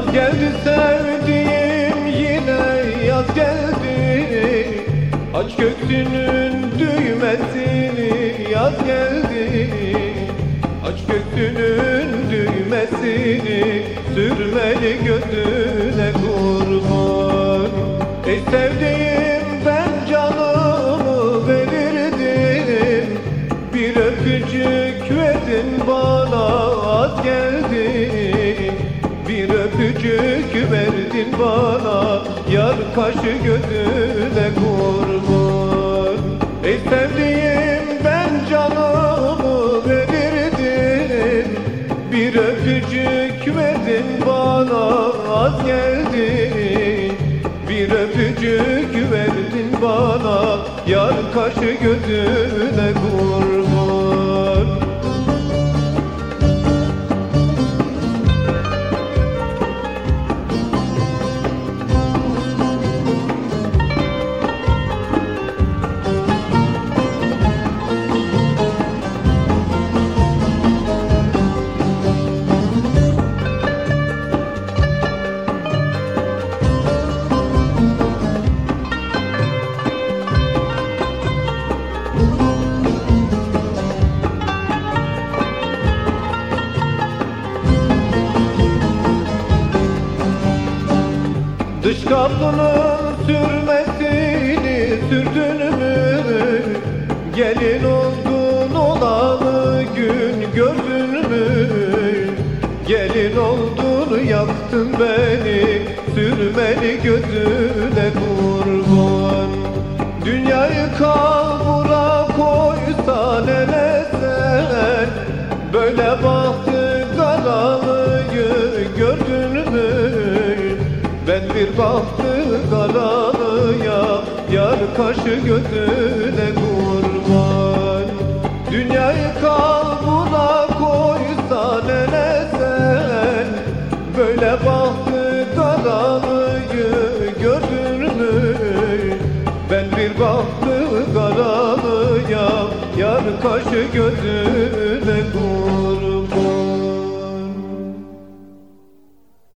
geldi sevdiğim yine yaz geldi. Aç gökyüzünün düğmesini yaz geldi. Aç gökyüzünün düğmesini Sürmeli gözüne kurban. Ey sevdiğim öpücük verdin bana Yar kaşı gözüne kurban. Ey sevdiğim ben canımı verirdim Bir öpücük verdin bana az geldi Bir öpücük verdin bana Yar kaşı gözüne kurban Dış kapının sürmesini sürdün mü? Gelin oldun olalı gün gördün mü? Gelin oldun yaktın beni Sürmeli gözüne kurban Dünyayı kalbura koysan hele sen Böyle bahtı bir bahtı karalıya Yar kaşı gözüne kurban Dünyayı kalbuna koysan hele sen Böyle bahtı karalıyı gördün mü? Ben bir bahtı karalıya Yar kaşı gözüne kurban